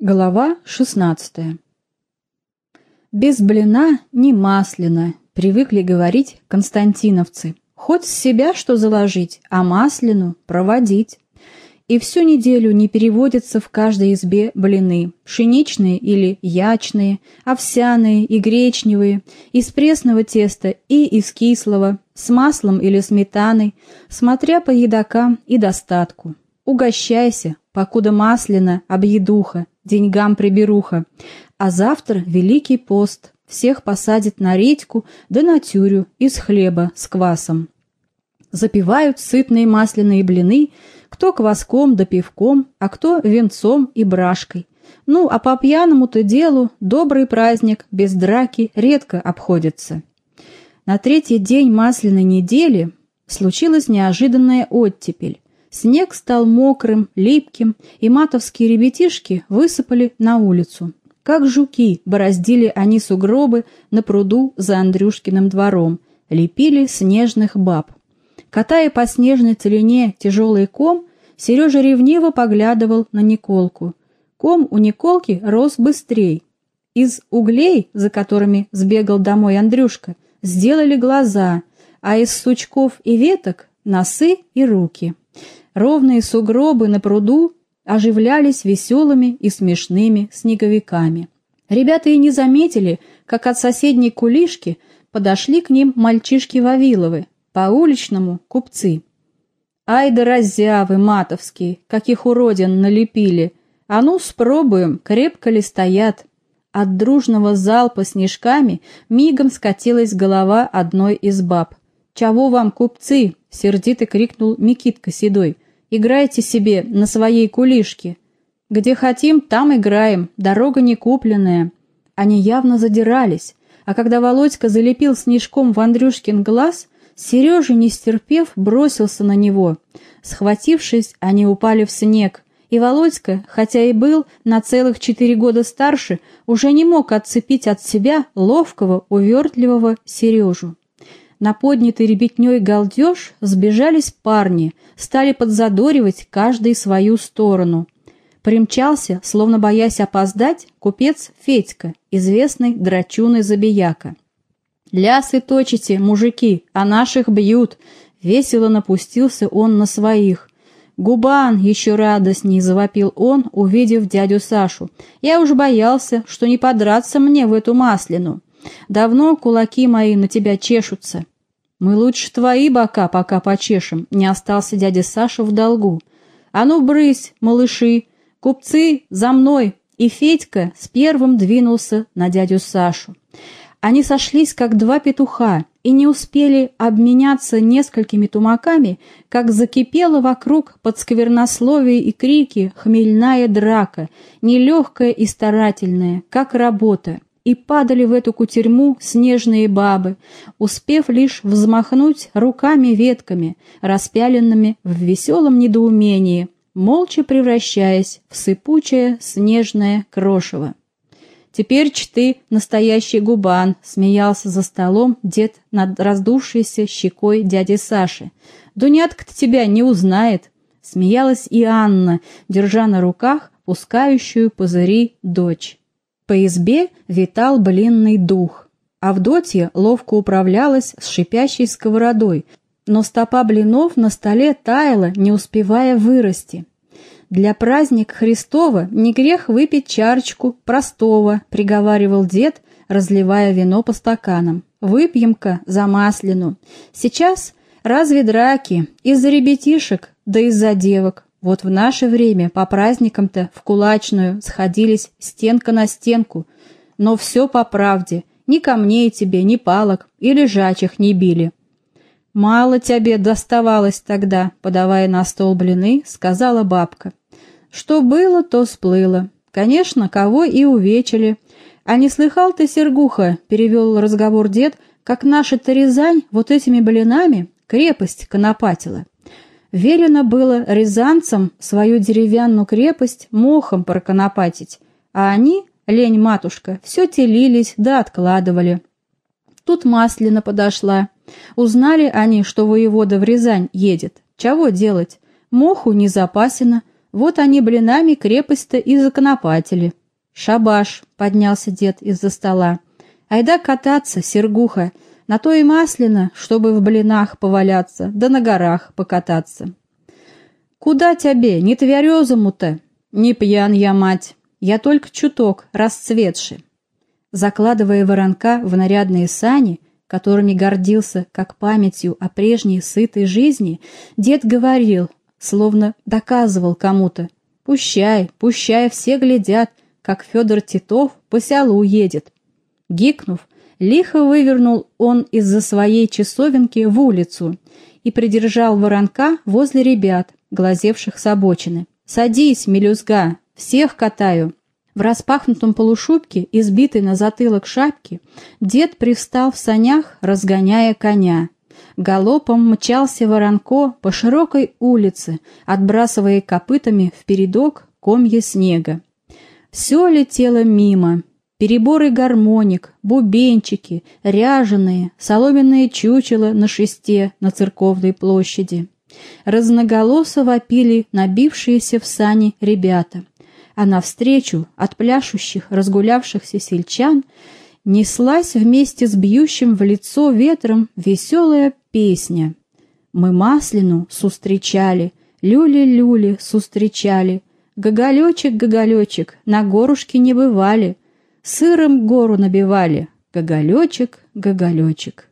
Глава 16 «Без блина не маслина», — привыкли говорить константиновцы. «Хоть с себя что заложить, а маслину проводить». И всю неделю не переводятся в каждой избе блины, пшеничные или ячные, овсяные и гречневые, из пресного теста и из кислого, с маслом или сметаной, смотря по едокам и достатку. Угощайся, покуда масляно, объедуха, деньгам приберуха. А завтра Великий пост, всех посадит на редьку да на тюрю из хлеба с квасом. Запивают сытные масляные блины, кто кваском да пивком, а кто венцом и брашкой. Ну, а по пьяному-то делу добрый праздник без драки редко обходится. На третий день масляной недели случилась неожиданная оттепель. Снег стал мокрым, липким, и матовские ребятишки высыпали на улицу. Как жуки бороздили они сугробы на пруду за Андрюшкиным двором, лепили снежных баб. Катая по снежной целине тяжелый ком, Сережа ревниво поглядывал на Николку. Ком у Николки рос быстрей. Из углей, за которыми сбегал домой Андрюшка, сделали глаза, а из сучков и веток — носы и руки. Ровные сугробы на пруду оживлялись веселыми и смешными снеговиками. Ребята и не заметили, как от соседней кулишки подошли к ним мальчишки Вавиловы, по-уличному купцы. «Ай да раззявы матовские, каких уродин налепили! А ну, спробуем, крепко ли стоят!» От дружного залпа снежками мигом скатилась голова одной из баб. «Чего вам, купцы?» — сердито крикнул Микитка Седой. «Играйте себе на своей кулишке. Где хотим, там играем, дорога не купленная». Они явно задирались, а когда Володька залепил снежком в Андрюшкин глаз, Сережа, не стерпев, бросился на него. Схватившись, они упали в снег, и Володька, хотя и был на целых четыре года старше, уже не мог отцепить от себя ловкого, увертливого Сережу. На поднятый ребятней галдеж сбежались парни, стали подзадоривать каждый свою сторону. Примчался, словно боясь опоздать, купец Федька, известный драчуный забияка. «Лясы точите, мужики, а наших бьют!» Весело напустился он на своих. «Губан!» — еще радостней завопил он, увидев дядю Сашу. «Я уж боялся, что не подраться мне в эту маслину. Давно кулаки мои на тебя чешутся. Мы лучше твои бока пока почешем, не остался дядя Саша в долгу. А ну, брысь, малыши, купцы, за мной!» И Федька с первым двинулся на дядю Сашу. Они сошлись, как два петуха, и не успели обменяться несколькими тумаками, как закипела вокруг под сквернословие и крики хмельная драка, нелегкая и старательная, как работа и падали в эту кутерьму снежные бабы, успев лишь взмахнуть руками-ветками, распяленными в веселом недоумении, молча превращаясь в сыпучее снежное крошево. «Теперь ты настоящий губан», — смеялся за столом дед над раздувшейся щекой дяди Саши. «Дунятка-то тебя не узнает», — смеялась и Анна, держа на руках пускающую пузыри дочь. По избе витал блинный дух. Авдотья ловко управлялась с шипящей сковородой, но стопа блинов на столе таяла, не успевая вырасти. «Для праздника Христова не грех выпить чарочку простого», — приговаривал дед, разливая вино по стаканам. «Выпьем-ка за маслину. Сейчас разве драки? Из-за ребятишек, да из-за девок. Вот в наше время по праздникам-то в кулачную сходились стенка на стенку, но все по правде, ни камней тебе, ни палок и лежачих не били. «Мало тебе доставалось тогда», — подавая на стол блины, сказала бабка. «Что было, то сплыло. Конечно, кого и увечили. А не слыхал ты, Сергуха?» — перевел разговор дед, «как наша-то Рязань вот этими блинами крепость конопатила». Велено было рязанцам свою деревянную крепость мохом проконопатить, а они, лень-матушка, все телились да откладывали. Тут Маслина подошла. Узнали они, что воевода в Рязань едет. Чего делать? Моху не запасено, Вот они блинами крепость-то и законопатили. «Шабаш!» — поднялся дед из-за стола. «Айда кататься, Сергуха, на то и масляно, чтобы в блинах поваляться, да на горах покататься». «Куда тебе, не тверезому-то?» «Не пьян я, мать, я только чуток, расцветший». Закладывая воронка в нарядные сани, которыми гордился как памятью о прежней сытой жизни, дед говорил, словно доказывал кому-то, «Пущай, пущай, все глядят, как Федор Титов по селу едет». Гикнув, лихо вывернул он из-за своей часовенки в улицу и придержал воронка возле ребят, глазевших с обочины. «Садись, мелюзга, всех катаю!» В распахнутом полушубке, избитой на затылок шапки, дед привстал в санях, разгоняя коня. Галопом мчался воронко по широкой улице, отбрасывая копытами в передок комья снега. Все летело мимо. Переборы гармоник, бубенчики, ряженые, соломенные чучела на шесте на церковной площади. Разноголосо вопили набившиеся в сани ребята — а навстречу от пляшущих, разгулявшихся сельчан неслась вместе с бьющим в лицо ветром веселая песня. Мы маслину сустречали, люли-люли сустречали, гоголечек, гоголечек, на горушке не бывали, сыром гору набивали, гоголечек, гоголечек.